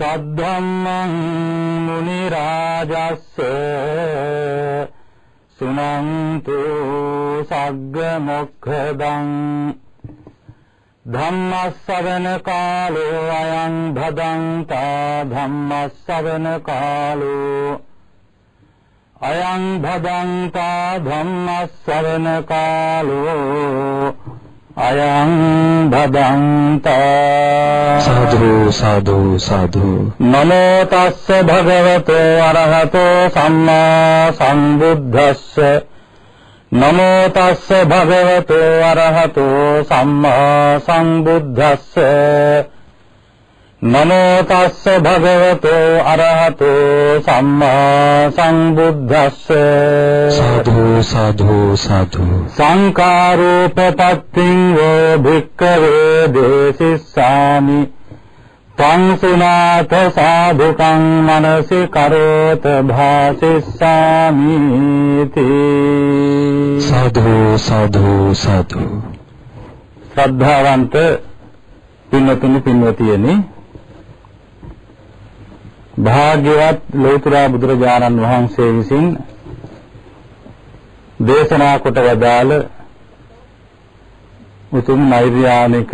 සද්ධම්මං මුනි රාජස්ස සුනන්තු සග්ග මොක්ඛදං ධම්මස්සවන කාලෝ අයං භදංතා ධම්මස්සවන කාලෝ අයං භදංතා ධම්මස්සවන කාලෝ අයං භදංතා සාදු සාදු සාදු। නමෝ තස්ස භගවතෝ අරහතෝ සම්මා සම්බුද්දස්ස। නමෝ තස්ස භගවතෝ අරහතෝ සම්මා සම්බුද්දස්ස නමෝ තස්ස භගවතෝ අරහතෝ සම්මා සම්බුද්දස්ස. සාදු සාදු සාදු. සංකාරෝපපත්තිං වෝ භික්ඛවේ දේසිස්සාමි තං සුනාත සාධුකං මනසි කරෝත භාසිස්සාමි තී සාදු සාදු සාදු. ශ්‍රද්ධාවන්ත පින්වතුනි පින්වතියනි භාග්‍යවත් ලෝතර බුදුරජාණන් වහන්සේ විසින් දේශනා කොට වදාළ උතුම් නෛර්යානික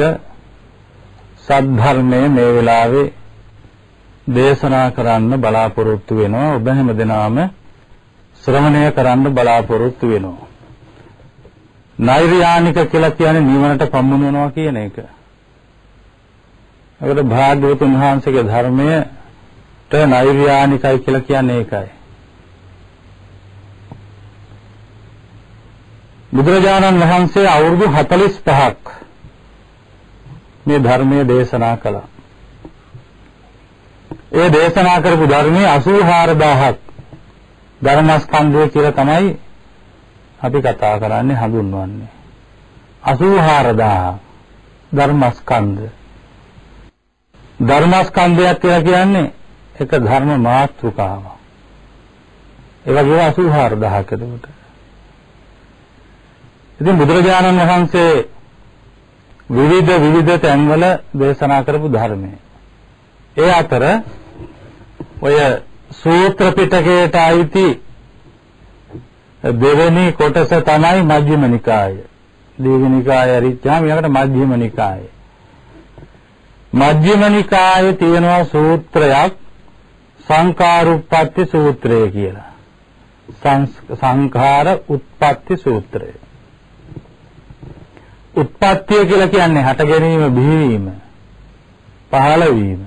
සද්ධර්මයේ මේ වෙලාවේ දේශනා කරන්න බලාපොරොත්තු වෙනවා ඔබ හැම දිනම ශ්‍රවණය කරන්න බලාපොරොත්තු වෙනවා නෛර්යානික කියලා කියන්නේ නිවනට පමුණුවනවා කියන එක. ඒකට භාග්‍යවතුන් වහන්සේගේ ධර්මයේ ට නෛර්යානිකයි කියලා කියන්නේ ඒකයි. බුදුරජාණන් වහන්සේ අවුරුදු 45ක් මේ ධර්මයේ දේශනා කළා. ඒ දේශනා කරපු ධර්මයේ 84000ක් ධර්මස්කන්ධය කියලා තමයි අපි කතා කරන්නේ හඳුන්වන්නේ. 84000 ධර්මස්කන්ධ. ධර්මස්කන්ධයක් කියලා කියන්නේ එක ධර්ම මාත්‍රිකාවක්. ඒ වගේම 84000ක් එතකොට. ඉතින් බුදුරජාණන් වහන්සේ විවිධ විවිධ තැන්වල දේශනා කරපු ධර්මය. ඒ අතර ඔය සූත්‍ර පිටකයට අයිති දෙවෙනි කොටස තමයි මජ්ක්‍ධිම නිකාය. දීඝ නිකාය රිච්ඡාම ඊළඟට මජ්ක්‍ධිම නිකාය. මජ්ක්‍ධිම නිකායේ තියෙනවා සූත්‍රයක් සංකාරුප්පත්ති සූත්‍රය කියලා. සංඛාර උත්පත්ති සූත්‍රය. උත්පත්තිය කියලා කියන්නේ හට ගැනීම බිහිවීම පහළ වීම.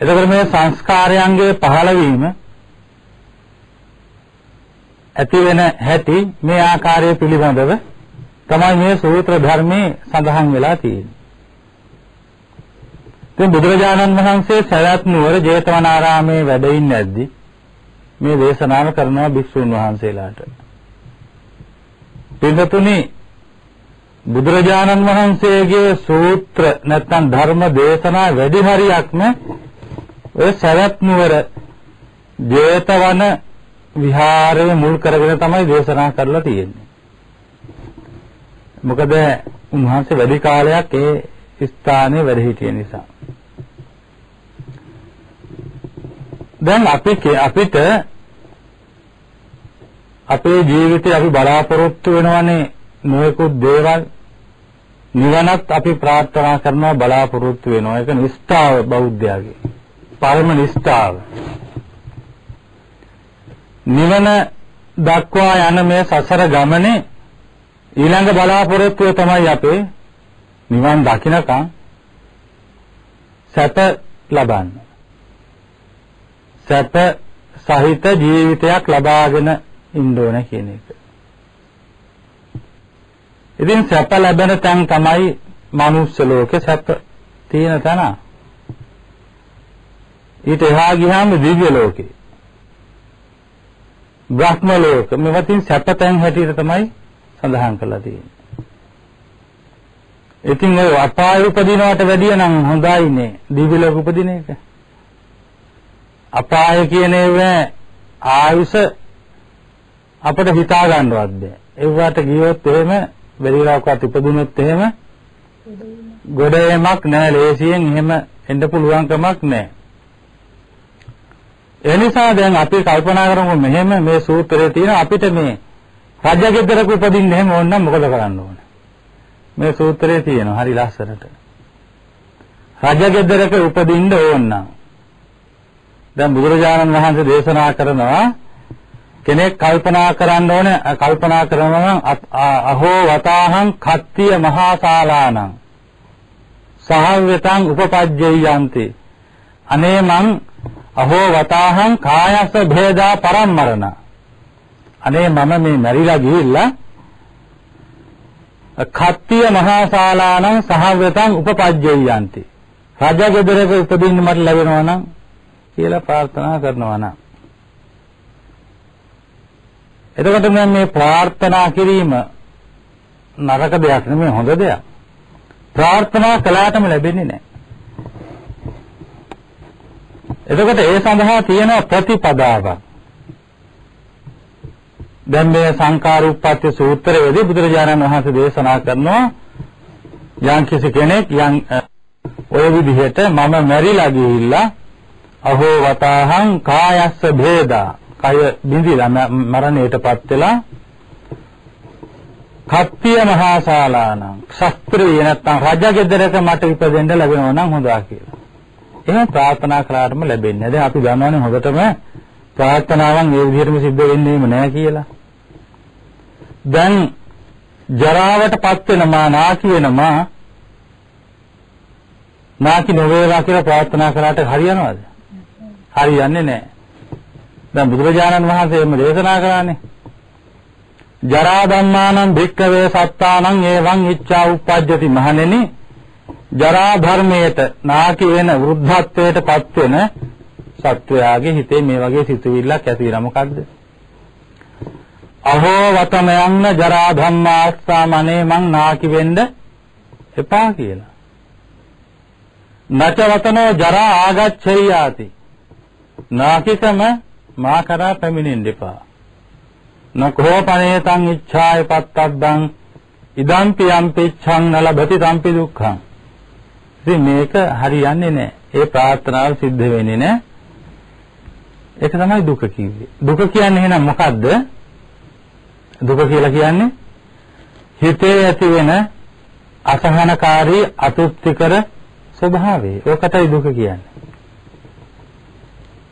එතකොට මේ සංස්කාරයන්ගේ පහළ වීම ඇති වෙන හැටි මේ ආකාරය පිළිබඳව තමයි මේ සූත්‍ර ධර්මයේ සඳහන් වෙලා තියෙන්නේ. ඉතින් බුදුරජාණන් වහන්සේ සවැත් නුවර ජේතවනාරාමේ වැඩ ඉන්නේ නැද්දි මේ දේශනාව කරනවා භික්ෂුන් වහන්සේලාට. පින්තුනි බුදුරජාණන් වහන්සේගේ සූත්‍ර නැත්නම් ධර්ම දේශනා වැඩි හරියක්ම ඔය සවැත් නුවර ජේතවන විහාරය මුල් කරගෙන තමයි දේශනා කරලා තියෙන්නේ. මොකද උන්වහන්සේ වැඩි කාලයක් ඒ ස්ථානයේ වැඩ හිටිය නිසා. දැන් අපි අපිට අපේ ජීවිතේ අපි බලාපොරොත්තු වෙනවනේ නොයෙකුත් දේවල්. නිවනත් අපි ප්‍රාර්ථනා කරනවා බලාපොරොත්තු වෙනවා. ඒක නිෂ්ඨාව බෞද්ධයාගේ. පරම නිෂ්ඨාව නිවන දක්වා යන මේ සසර ගමනේ ඊළඟ බලාපොරොත්තුව තමයි අපේ නිවන් දකින්නකම් සැප ලබන්න. සැප සහිත ජීවිතයක් ලබාගෙන ඉන්න ඕන කියන එක. ඉතින් සැප ලැබෙන තැන් තමයි මනුස්ස ලෝකේ සැප තියෙන තැන. ඊට එහා ගියාම දිව්‍ය ලෝකේ. බ්‍රහ්ම ලෝක මෙවතින් සැපතෙන් හැටියට තමයි සඳහන් කරලා තියෙන්නේ. ඉතින් ඔය අපාය උපදිනවට වැඩිය නම් හොඳයිනේ දිව්‍ය ලෝක උපදින එක. අපාය කියන ඒවා ආයුෂ අපිට හිතා ගන්නවත් බෑ. ඒවට ගියොත් එහෙම බැරිලාකවත් ඉපදුනොත් එහෙම ගොඩ එමක් නෑ ලේසියෙන් එහෙම එන්න පුළුවන් කමක් නැහැ. ඒ නිසා දැන් අපි කල්පනා කරමු මෙහෙම මේ සූත්‍රයේ තියෙන අපිට මේ රජගෙදරක උපදින්න එහෙම ඕන නම් මොකද කරන්න ඕන? මේ සූත්‍රයේ තියෙනවා හරි ලස්සනට. රජගෙදරක උපදින්න ඕන නම් දැන් බුදුරජාණන් වහන්සේ දේශනා කරනවා කෙනෙක් කල්පනා කරන්න ඕනේ කල්පනා කරනවා නම් අහෝ වතාහං කත්තිය මහා ශාලානං සහව්‍යතං උපපජ්ජයන්ති අනේ මං අහෝ වතාහං කායස භේදා පරම්මරණ. අනේ මම මේ මැරිලා ගිහිල්ලා කත්තිය මහා ශාලානං සහව්‍යතං උපපජ්ජයන්ති රජගෙදරක උපදින්න මට ලැබෙනවා නම් කියලා ප්‍රාර්ථනා කරනවා නම් එතකොට මම මේ ප්‍රාර්ථනා කිරීම නරක දෙයක් නෙමෙයි හොඳ දෙයක්. ප්‍රාර්ථනා කළාටම ලැබෙන්නේ නැහැ. එතකොට ඒ සඳහා තියෙන ප්‍රතිපදාවක්. දැන් මේ සංකාරූපපත්‍ය සූත්‍රයේදී බුදුරජාණන් වහන්සේ දේශනා කරනවා යම් කිසි කෙනෙක් යම් ඔය විදිහට මම මැරිලා ගිහිල්ලා අහෝ වතාහං කායස්ස භේදා කය බිඳිලා මරණයටපත් වෙලා කප්පිය මහා ශාලානම් ශස්ත්‍රීය නැත්නම් රජගෙදරක මට ඉපදෙන්න ලැබෙනවා නම් හොඳා කියලා. එහෙම ප්‍රාර්ථනා කළාටම ලැබෙන්නේ. දැන් අපි දන්නවනේ හොඳටම ප්‍රාර්ථනාවන් ඒ විදිහටම සිද්ධ වෙන්නේම නැහැ කියලා. දැන් ජරාවටපත් වෙනමා නාකි වෙනමා නාකි නොවේවා කියලා ප්‍රාර්ථනා කළාට හරියනවද? හරියන්නේ නැහැ. දැන් බුදුරජාණන් වහන්සේ එම දේශනා කරානේ. ජරා ධම්මානං භික්ඛවේ සත්තානං එවං ඉච්ඡා උප්පජ්ජති මහණෙනි ජරා ධර්මයට නාකි වෙන වෘද්ධත්වයට පත් වෙන සත්වයාගේ හිතේ මේ වගේ සිතුවිල්ලක් ඇති වෙනා මොකද්ද? අහෝ වතමයන්න ජරා ධම්මාස්සාමනේ මං නාකි වෙන්න එපා කියලා. නච වතනෝ ජරා ආගච්ඡේයාති. නාකිකම මා කරා පැමිණෙන්න එපා. නකෝ පනේතං ඉච්ඡාය පත්තද්දං ඉදම්පි යම්පිච්ඡං නලබති තම්පි දුක්ඛං. ඉතින් මේක හරියන්නේ නැහැ. ඒ ප්‍රාර්ථනාව සිද්ධ වෙන්නේ නැහැ. ඒක තමයි දුක කිව්වේ. දුක කියන්නේ එහෙනම් මොකද්ද? දුක කියලා කියන්නේ හිතේ ඇති වෙන අසහනකාරී අතෘප්තිකර ස්වභාවය. ඕකටයි දුක කියන්නේ.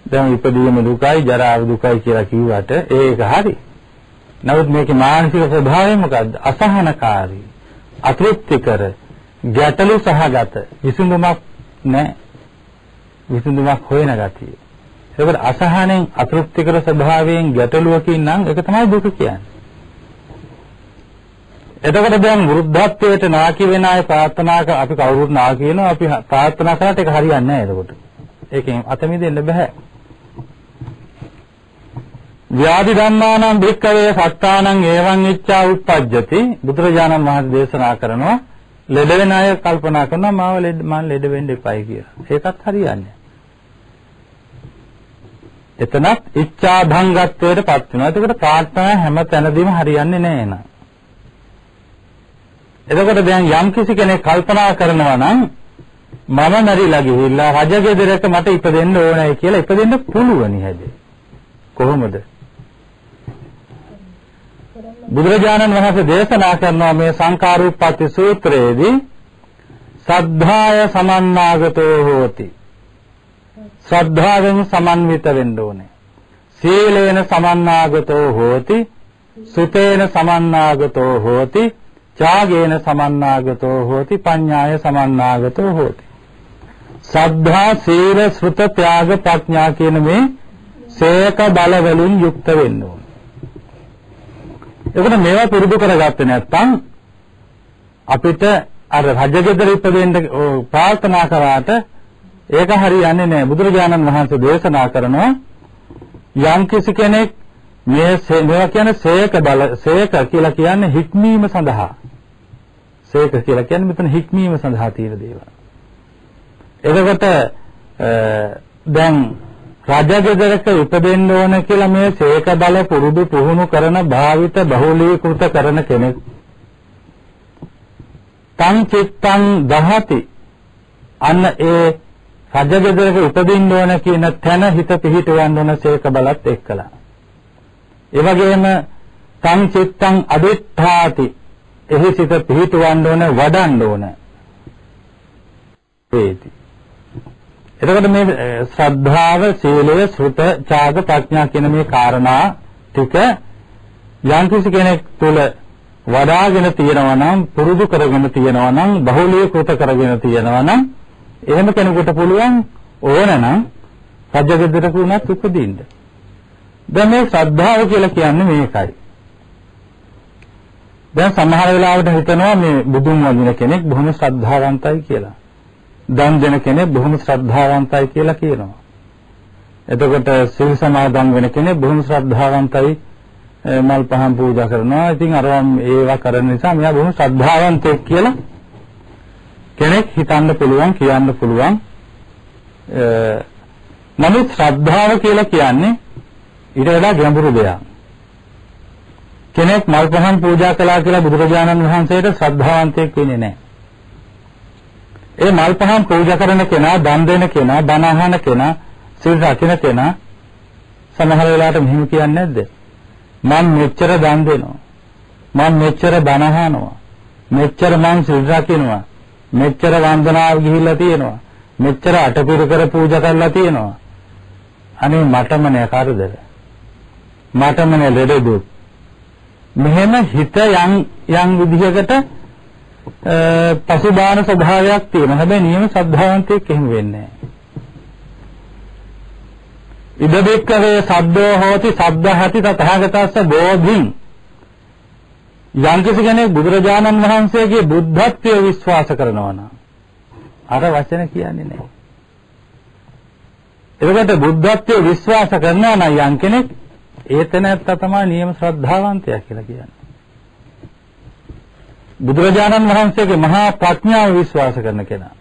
දැන් ඉපදීම දුකයි ජරාව දුකයි කියලා කිව්වට ඒක හරි. නමුත් මේකේ මානසික ස්වභාවය මොකද්ද? අසහනකාරී, අතෘප්තිකර, ගැටලු සහගත විසඳුමක් නැහැ. විසඳුමක් හොයන ගතිය. ඒකට අසහනෙන් අතෘප්තිකර ස්වභාවයෙන් ගැටලුවකින් නම් ඒක තමයි දුක කියන්නේ. එතකොට දැන් වෘද්ධත්වයට නාකි වෙන අය ප්‍රාර්ථනා කර අපි කවුරුත් නාකි වෙනවා අපි ප්‍රාර්ථනා කරාට ඒක හරියන්නේ නැහැ එතකොට. ඒකෙන් අත මිදෙන්න බෑ. ව්‍යාධි ධම්මානම් භික්කවේ සත්තානං ඒවං ඉච්ඡා උප්පජ්ජති බුදුරජාණන් වහන්සේ දේශනා කරනවා ලෙඩ වෙන අය කල්පනා කරනවා මාව ලෙඩ මම ලෙඩ වෙන්න එපයි කියලා. ඒකත් හරියන්නේ. එතනත් ඉච්ඡා භංගත්වයටපත් වෙනවා. එතකොට ප්‍රාර්ථනා හැම තැනදීම හරියන්නේ නැහැ නේද? එතකොට දැන් යම් කිසි කෙනෙක් කල්පනා කරනවා නම් මම මැරිලා ගිහිල්ලා රජගෙදරක මට ඉපදෙන්න ඕනයි කියලා ඉපදෙන්න පුළුවනි හැදේ. කොහොමද? බුදුරජාණන් වහන්සේ දේශනා කරනවා මේ සංකාරූපපත්ති සූත්‍රයේදී සද්ධාය සමන්නාගතෝ හෝති. ශ්‍රද්ධාවෙන් සමන්විත වෙන්න ඕනේ. සීලේන සමන්නාගතෝ හෝති. සුතේන සමන්නාගතෝ හෝති. ඡාගේන සමන්නාගතෝ හෝති. පඤ්ඤාය සමන්නාගතෝ හෝති. සද්ධා සීල සෘත ත්‍යාග ප්‍රඥා කියන මේ සේක බල වලින් යුක්ත වෙන්න ඕනේ. එතකොට මේවා පුරුදු කරගත්තේ නැත්නම් අපිට අර රජගෙදර ඉපදෙන්න ප්‍රාර්ථනා කරාට ඒක හරියන්නේ නැහැ. බුදුරජාණන් වහන්සේ දේශනා කරනවා යම් කිසි කෙනෙක් මේ මේවා කියන්නේ සේක බල සේක කියලා කියන්නේ හික්මීම සඳහා. සේක කියලා කියන්නේ මෙතන හික්මීම සඳහා තියෙන දේවල්. එතකොට දැන් රජගෙදරක උපදින්න ඕන කියලා මේ සේක බල පුරුදු පුහුණු කරන භාවිත බහුලීකృత කරන කෙනෙක් තං චිත්තං දහති අන්න ඒ රජගෙදරක උපදින්න ඕන කියන තැන හිත පිහිටවන්න ඕන සේක බලත් එක්කලා. ඒ වගේම සංචිත්තං අදිත්තාති එහි සිත පිහිටවන්න ඕන වඩන්න ඕන. වේති. එතකොට මේ ශ්‍රද්ධාව, සීලය, ශ්‍රුත, ඡාග, ප්‍රඥා කියන මේ කාරණා ටික යම්කිසි කෙනෙක් තුළ වඩාගෙන තියෙනවා නම් පුරුදු කරගෙන තියෙනවා නම් බහුලීකృత කරගෙන තියෙනවා නම් එහෙම කෙනෙකුට පුළුවන් ඕනනම් රජගෙදරක උනත් උපදින්න. දැන් මේ ශ්‍රද්ධාව කියලා කියන්නේ මේකයි. දැන් සමහර වෙලාවට හිතනවා මේ බුදුන් වඳින කෙනෙක් බොහොම ශ්‍රද්ධාවන්තයි කියලා. දන් දෙන කෙනෙක් බොහොම ශ්‍රද්ධාවන්තයි කියලා කියනවා. එතකොට සිල් සමාදන් වෙන කෙනෙක් බොහොම ශ්‍රද්ධාවන්තයි මල් පහන් පූජා කරනවා. ඉතින් අරවා ඒවා කරන නිසා මෙයා බොහොම ශ්‍රද්ධාවන්තයෙක් කියලා කෙනෙක් හිතන්න පුළුවන් කියන්න පුළුවන්. නමුත් ශ්‍රද්ධාව කියලා කියන්නේ ඊට වඩා ගැඹුරු දෙයක්. කෙනෙක් මල් පහන් පූජා කළා කියලා බුදුරජාණන් වහන්සේට ශ්‍රද්ධාවන්තයෙක් වෙන්නේ නැහැ. ඒ මල් පහන් පූජා කරන කෙනා, දන් දෙන කෙනා, බණ අහන කෙනා, සිල් රකින්න කෙනා සමහර වෙලාවට මෙහෙම කියන්නේ නැද්ද? මම මෙච්චර දන් දෙනවා. මම මෙච්චර බණ අහනවා. මෙච්චර මං සිල් රකින්නවා. මෙච්චර වන්දනාව ගිහිල්ලා තියෙනවා. මෙච්චර අටපිරු කර පූජා කරලා තියෙනවා. අනේ මටම නෑ කරදර. මටම නෑ ලෙඩ දුක්. මෙහෙම හිත යම් යම් විදිහකට පසුබාන ස්වභාවයක් තියෙනවා. හැබැයි නියම ශ්‍රද්ධාවන්තයෙක් එහෙම වෙන්නේ නැහැ. ඉදබෙක්කවේ සද්දෝ හෝති සබ්බහති තථාගතස්ස බෝධින් යම්කිසි කෙනෙක් බුදුරජාණන් වහන්සේගේ බුද්ධත්වය විශ්වාස කරනවා නම් අර වචන කියන්නේ නැහැ. එතකොට බුද්ධත්වය විශ්වාස කරනවා නම් යම් කෙනෙක් ඒතනත්ත තමයි නියම ශ්‍රද්ධාවන්තයා කියලා කියන්නේ. බුදුරජාණන් වහන්සේගේ මහා ප්‍රඥාව විශ්වාස කරන කෙනා.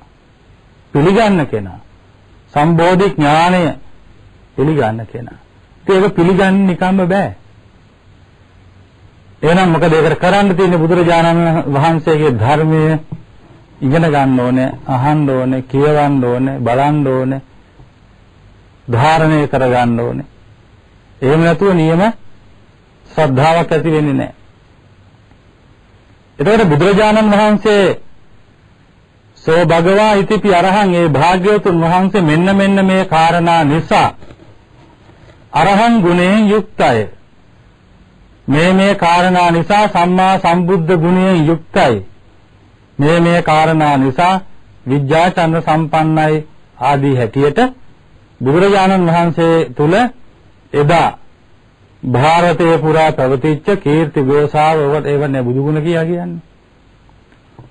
පිළිගන්න කෙනා. සම්බෝධි ඥානය පිළිගන්න කෙනා. ඒක පිළිගන්නේ නිකම්ම බෑ. එහෙනම් මොකද ඒකට කරන්න තියෙන්නේ බුදුරජාණන් වහන්සේගේ ධර්මය ඉගෙන ගන්න ඕනේ, අහන්න ඕනේ, කියවන්න ඕනේ, බලන්න ඕනේ, ධාරණය කර ගන්න ඕනේ. එහෙම නැතුව නියම ශ්‍රද්ධාවක් ඇති වෙන්නේ නැහැ. එතකොට බුදුරජාණන් වහන්සේ සෝ භගවා ඉතිපි අරහං ඒ භාග්‍යවතුන් වහන්සේ මෙන්න මෙන්න මේ කාරණා නිසා අරහං ගුණයෙන් යුක්තය. මේ මේ කාරණා නිසා සම්මා සම්බුද්ධ ගුණයෙන් යුක්තයි. මේ මේ කාරණා නිසා විද්‍යාචන්ද්‍ර සම්පන්නයි ආදී හැටියට බුදුරජාණන් වහන්සේ තුල එදා ಭಾರತයේ පුරා පැවතිච්ච කීර්ති ගෝසාවවට ඒව නේ බුදුගුණ කියා කියන්නේ.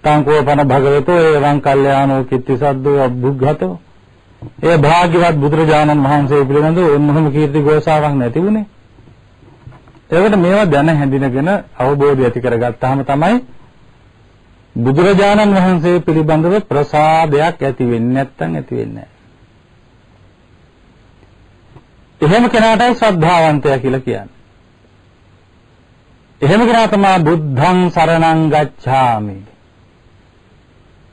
තාංකෝපන භගවතෝ එවං කල්යාණෝ කිත්ති සද්දෝ අබ්බුග්ගතෝ. ඒ භාග්‍යවත් බුදුරජාණන් වහන්සේ පිළිබඳව මොනම කීර්ති ගෝසාවක් නැති වුණේ. ඒකට මේවා දැන හැඳිනගෙන අවබෝධය ඇති කරගත්තාම තමයි බුදුරජාණන් වහන්සේ පිළිබඳව ප්‍රසාදයක් ඇති වෙන්නේ නැත්නම් ඇති වෙන්නේ එහෙම කෙනාටයි ශ්‍රද්ධාවන්තයා කියලා කියන්නේ. එහෙම කෙනා තමයි බුද්ධං සරණං ගච්ඡාමි.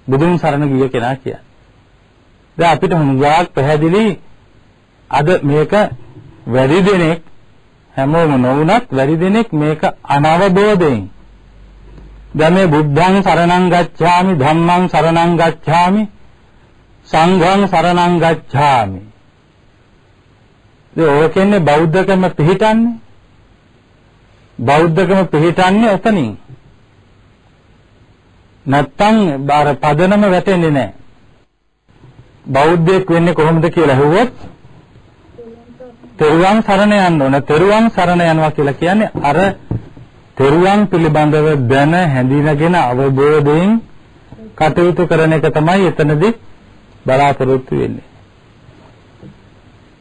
බුදුන් සරණ ගිය කෙනා කියන්නේ. දැන් අපිට හුඟක් පැහැදිලි අද මේක වැඩි දෙනෙක් හැමෝම නොවුනත් වැඩි දෙනෙක් මේක අනවබෝධයෙන් දැන් මේ බුද්ධං සරණං ගච්ඡාමි ධම්මං සරණං ගච්ඡාමි සංඝං සරණං ගච්ඡාමි ඒ ඕකෙන්නේ බෞද්ධකම පිළිටන්නේ බෞද්ධකම පිළිටන්නේ එතනින් නැත්තම් බාර පදනම වැටෙන්නේ නැහැ බෞද්ධයෙක් වෙන්නේ කොහොමද කියලා අහුවොත් තෙරුවන් සරණ යන්න ඕන. තෙරුවන් සරණ යනවා කියලා කියන්නේ අර තෙරුවන් පිළිබඳව දැන හැඳිනගෙන අවබෝධයෙන් කටයුතු කරන එක තමයි එතනදී බලාපොරොත්තු වෙන්නේ.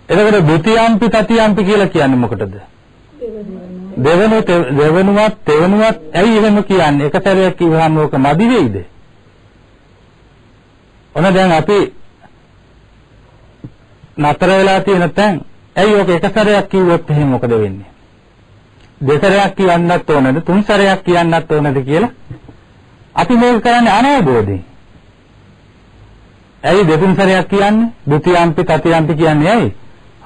එතකොට ဒ ුතියම්පි තතියම්පි කියලා කියන්නේ මොකටද? දෙවනුව දෙවනුවත් තෙවනුවත් ඇයි එහෙම කියන්නේ? එක සැරයක් කිව්වහම ඕක මදි වෙයිද? ඔන්න දැන් අපි නතර වෙලා තියෙන තැන් ඇයි ඔක එක සැරයක් කිව්වොත් එහෙනම් මොකද වෙන්නේ? දෙසරයක් කියන්නත් ඕනද තුන් සැරයක් කියන්නත් ඕනද කියලා අපි මේක කරන්නේ අනවබෝධයෙන්. ඇයි දෙතුන් සැරයක් කියන්නේ? ဒုတိ යම්පි තතියම්පි කියන්නේ ඇයි?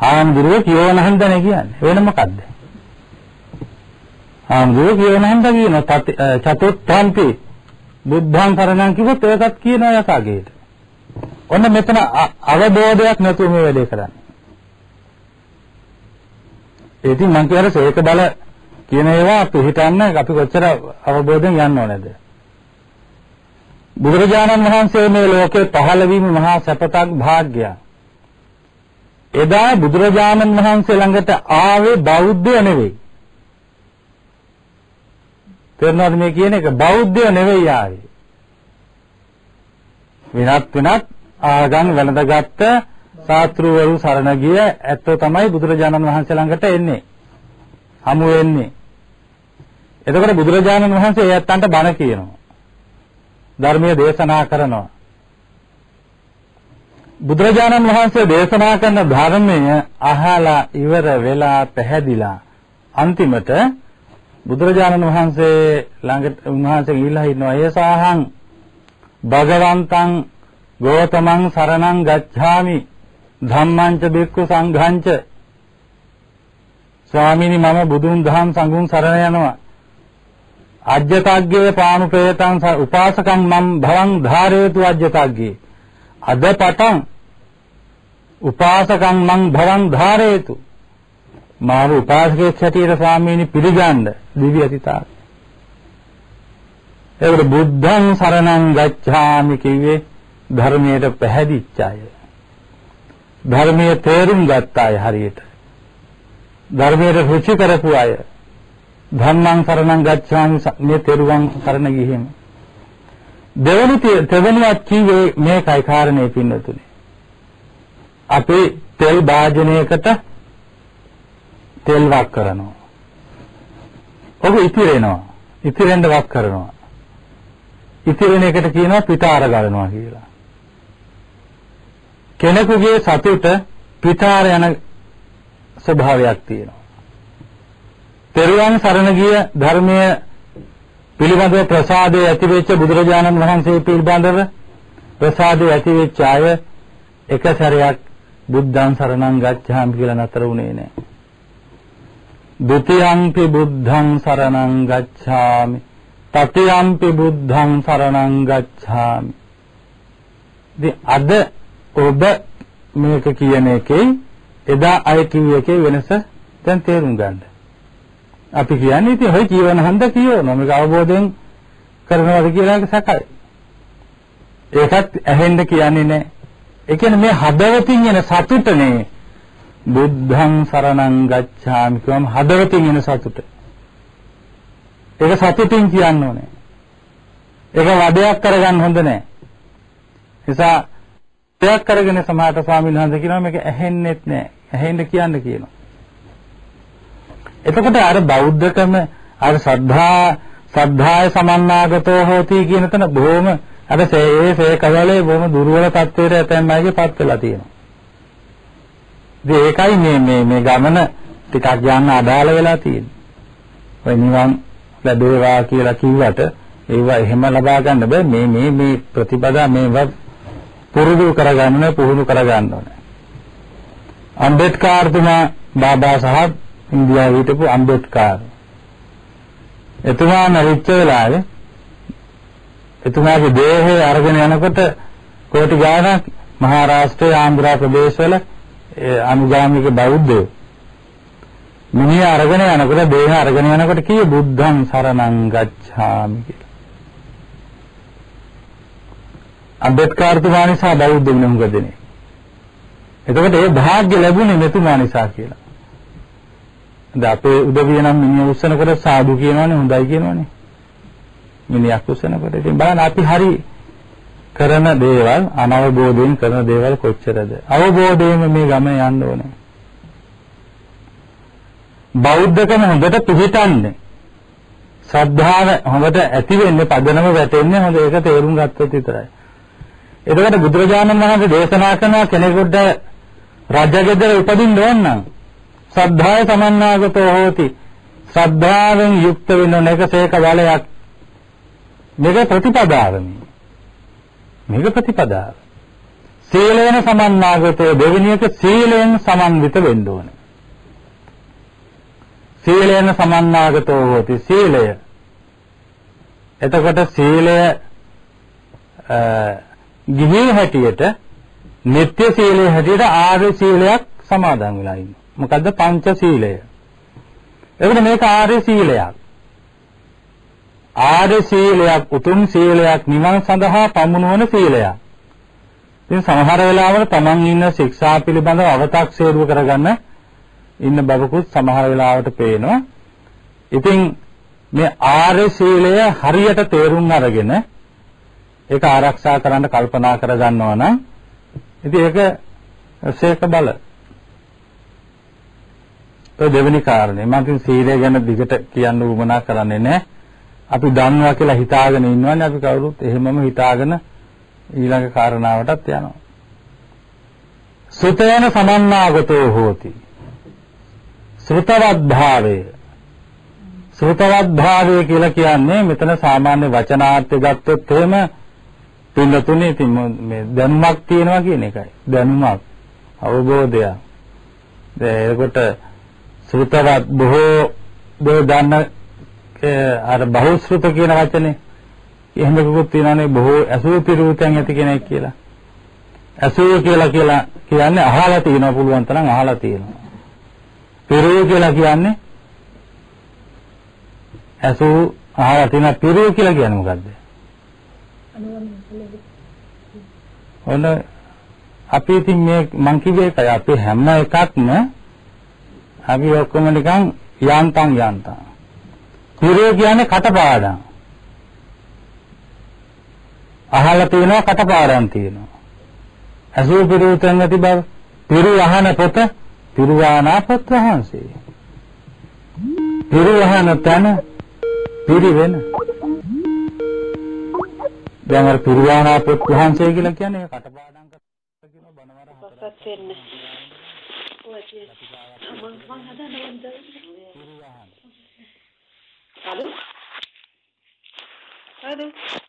හාමුදුරුවෝ කියවන හන්දනේ කියන්නේ. වෙන මොකද්ද? හාමුදුරුවෝ කියවන හන්ද කියන චතුත්ථම්පි බුද්ධං සරණං කිව්වොත් ඒකත් කියනවා යකාගේට. ඔන්න මෙතන අවබෝධයක් නැතුව මේ වැඩේ කරන්නේ. ඒ ඉතින් මං කියන සේක බල කියන ඒවා පිළිහිටන්න අපි කොච්චර අවබෝධයෙන් යන්න ඕනේද? බුදුරජාණන් වහන්සේ මේ ලෝකේ පහළ වීම මහා සැපතක් භාග්‍යයක්. එදා බුදුරජාණන් වහන්සේ ළඟට ආවේ බෞද්ධය නෙවෙයි. තේරෙනවද මේ කියන එක? බෞද්ධය නෙවෙයි ආවේ. වෙනත් වෙනත් ආගම් වැළඳගත්ත සාත්‍රුවරු සරණ ගිය ඇත්තෝ තමයි බුදුරජාණන් වහන්සේ ළඟට එන්නේ. හමු වෙන්නේ. එතකොට බුදුරජාණන් වහන්සේ ඒ ඇත්තන්ට බණ කියනවා. ධර්මයේ දේශනා කරනවා. බුදුරජාණන් වහන්සේ දේශනා කරන ධර්මය අහලා ඉවර වෙලා පැහැදිලා අන්තිමට බුදුරජාණන් වහන්සේ ළඟට උන්වහන්සේ ගිහිල්ලා ඉන්නවා. ඒසාහං භගවන්තං ගෝතමං සරණං ගච්ඡාමි ධම්මං ච බික්ඛු සංඝං ච. ස්වාමීනි මම බුදුන් දහම් සංඝුන් සරණ යනවා. අජ්ජතග්ගේ පානුපේතං උපාසකං මම් භවං ධාරේතු අජ්ජතග්ගේ. අද පටන් උපාසකං මං භවං ධාරේතු. මාව උපාසකෙක් හැටියට ස්වාමීනි පිළිගන්න. දිව්‍ය අතිතාව. ඒකට බුද්ධං සරණං ගච්ඡාමි කිව්වේ ධර්මයට පැහැදිච්ච අය. ධර්මයේ තේරුම් ගත්ත අය හරියට. ධර්මයට රුචි කරපු අය. ධම්මං සරණං ගච්ඡාමි මේ තෙරුවන් සරණ ගිහින්. දෙවනි තෙවනියක් කිව්වේ මේකයි කාරණේ පින්නතුනේ. අපේ තෙල් භාජනයකට තෙල් වක් කරනවා. ඔබ ඉතිරෙනවා. ඉතිරෙන්න වක් කරනවා. ඉතිරෙන එකට කියනවා පිටාර ගලනවා කියලා. කෙනෙකුගේ සතුට පිටාර යන ස්වභාවයක් තියෙනවා. තෙරුවන් සරණ ගිය ධර්මයේ පිළිබඳව ප්‍රසාදයේ ඇතිවෙච්ච බුදුරජාණන් වහන්සේ පිළිබඳව ප්‍රසාදයේ ඇතිවෙච්ච අය එක සැරයක් බුද්ධං සරණං ගච්ඡාමි කියලා නතර වුණේ නැහැ. ဒ ුතියම්පි බුද්ධං සරණං ගච්ඡාමි තතියම්පි බුද්ධං සරණං ගච්ඡාමි. ඉතින් අද ඔබ මේක කියන එකේ එදා අය කිව්ව එකේ වෙනස දැන් තේරුම් ගන්න. අපි කියන්නේ ඉතින් හොයි කියවන හන්ද කියවනවා මේක අවබෝධයෙන් කරනවාද කියලා එක සැකයි. ඒකත් ඇහෙන්න කියන්නේ නැහැ. ඒ කියන්නේ මේ හදවතින් එන සතුටනේ බුද්ධං සරණං ගච්ඡාමි කියවම හදවතින් එන සතුට. ඒක සතුටින් කියන්න ඕනේ. ඒක වදයක් කරගන්න හොඳ නැහැ. නිසා දෙයක් අරගෙන සමාත ස්වාමීන් වහන්සේ කියනවා මේක ඇහෙන්නෙත් නෑ. ඇහෙන්න කියන්න කියනවා. එතකොට අර බෞද්ධකම අර සද්ධා සද්ධාය සමන්නාගතෝ හෝති කියන තැන බොහොම අර ඒ සේකවලේ බොහොම දුර්වල තත්වයට ඇතැම් අයගේ පත් වෙලා තියෙනවා. ඉතින් ඒකයි මේ මේ මේ ගමන ටිකක් යන්න අදාළ වෙලා තියෙන්නේ. ඔය නිවන් ලැබේවා කියලා කිව්වට ඒවා එහෙම ලබා ගන්න බෑ මේ මේ මේ ප්‍රතිපදා මේවා පුරුදු කරගන්න ඕනේ පුහුණු කරගන්න ඕනේ. අම්බෙඩ්කර්තුමා බාබා සාහබ් ඉන්දියාවේ හිටපු අම්බෙඩ්කර්. එතුමා මරිච්ච වෙලාවේ එතුමාගේ දේහය අරගෙන යනකොට කෝටි ගාණක් මහරාෂ්ට්‍රයේ ආන්ධ්‍ර ප්‍රදේශවල අනුගාමික බෞද්ධයෝ මිනිහ අරගෙන යනකොට දේහ අරගෙන යනකොට කී බුද්ධං සරණං ගච්ඡාමි කියලා. අම්බෙඩ්කර්තුමා නිසා බෞද්ධ වෙන මොකද දෙන්නේ. එතකොට ඒ භාග්‍ය ලැබුණේ මෙතුමා නිසා කියලා. දැන් අපේ උදවිය නම් මිනිහ උස්සනකොට සාදු කියනවනේ හොඳයි කියනවනේ. මිනිහක් උස්සනකොට ඉතින් බලන්න අපි හරි කරන දේවල් අනවබෝධයෙන් කරන දේවල් කොච්චරද? අවබෝධයෙන් මේ ගම යන්න ඕනේ. බෞද්ධකම හොඳට පිළිටන්නේ. ශ්‍රද්ධාව හොඳට ඇති වෙන්නේ පදනම වැටෙන්නේ හොඳ ඒක තේරුම් ගත්තොත් විතරයි. එතකොට බුදුරජාණන් වහන්සේ දේශනා කරන කෙනෙකුට රජගෙදර උපදින්න ඕන නම් සද්ධාය සමන්නාගතෝ හෝති ශ්‍රද්ධාවෙන් යුක්ත වෙන එකසේක බලයක් මේක ප්‍රතිපදාව මේක ප්‍රතිපදාව සීලයෙන් සමන්නාගතෝ දෙවෙනි එක සීලයෙන් සමන්විත වෙන්න ඕනේ. සීලයෙන් සමන්නාගතෝ හෝති සීලය. එතකොට සීලය ගිහි හැටියට නিত্য සීලයේ හැටියට ආර්ය සීලයක් සමාදන් වෙලා ඉන්නවා. මොකද්ද පංච සීලය. එතකොට මේක ආර්ය සීලයක්. ආර්ය සීලයක් උතුම් සීලයක් නිවන් සඳහා පමුණුවන සීලයක්. ඉතින් සමහර වෙලාවල තමන් ඉන්න ශික්ෂා පිළිබඳව අව탁සේරුව කරගන්න ඉන්න බබකුත් සමහර වෙලාවට පේනවා. ඉතින් මේ ආර්ය සීලය හරියට තේරුම් අරගෙන ඒක ආරක්ෂා කරන්න කල්පනා කරගන්නවා නම් ඉතින් ඒක ශේක බල. ඒ දෙවෙනි කාරණේ මම ඉතින් සීලය ගැන දිගට කියන්න උවමනා කරන්නේ නැහැ. අපි දන්නවා කියලා හිතාගෙන ඉන්නවනේ අපි කවුරුත් එහෙමම හිතාගෙන ඊළඟ කාරණාවටත් යනවා. සුතේන සමන්නාගතෝ හෝති. ශ්‍රුතවත් භාවය. ශ්‍රුතවත් භාවය කියලා කියන්නේ මෙතන සාමාන්‍ය වචනාර්ථය ගත්තොත් එහෙම පින්නතුනේ ඉතින් මේ දැනුමක් තියෙනවා කියන එකයි. දැනුමක් අවබෝධයක්. ඒකට ශ්‍රුතවත් බොහෝ දෝ දන්න අර බහුශ්‍රුත කියන වචනේ එහෙම කිව්වොත් තියෙනවානේ බොහෝ ඇසූ පිරූතෙන් ඇති කෙනෙක් කියලා. ඇසූ කියලා කියලා කියන්නේ අහලා තියෙනවා පුළුවන් තරම් අහලා තියෙනවා. පිරූ කියලා කියන්නේ ඇසූ අහලා තියෙන පිරූ කියලා කියන්නේ මොකද්ද? ඔන්න අපි ඉතින් මේ මං කිව්වේ ඒකයි අපි හැම එකක්ම අපි ඔක්කොම නිකන් යාන්තම් යාන්තම්. පිරූ කියන්නේ කටපාඩම්. අහලා තියෙනවා කටපාඩම් තියෙනවා. අසූ පිරූතෙන් ඇති බව පිරු අහන පොත පිරුවානා පොත් වහන්සේ. පිරු අහන තන පිරිවෙන. දැන් අර පිරුවානා පොත් වහන්සේ කියලා කියන්නේ කටපාඩම් කරලා කියන බණවර හතරක් වෙන්න. ඔය තමන් මං හදනවද? Allô? Allô?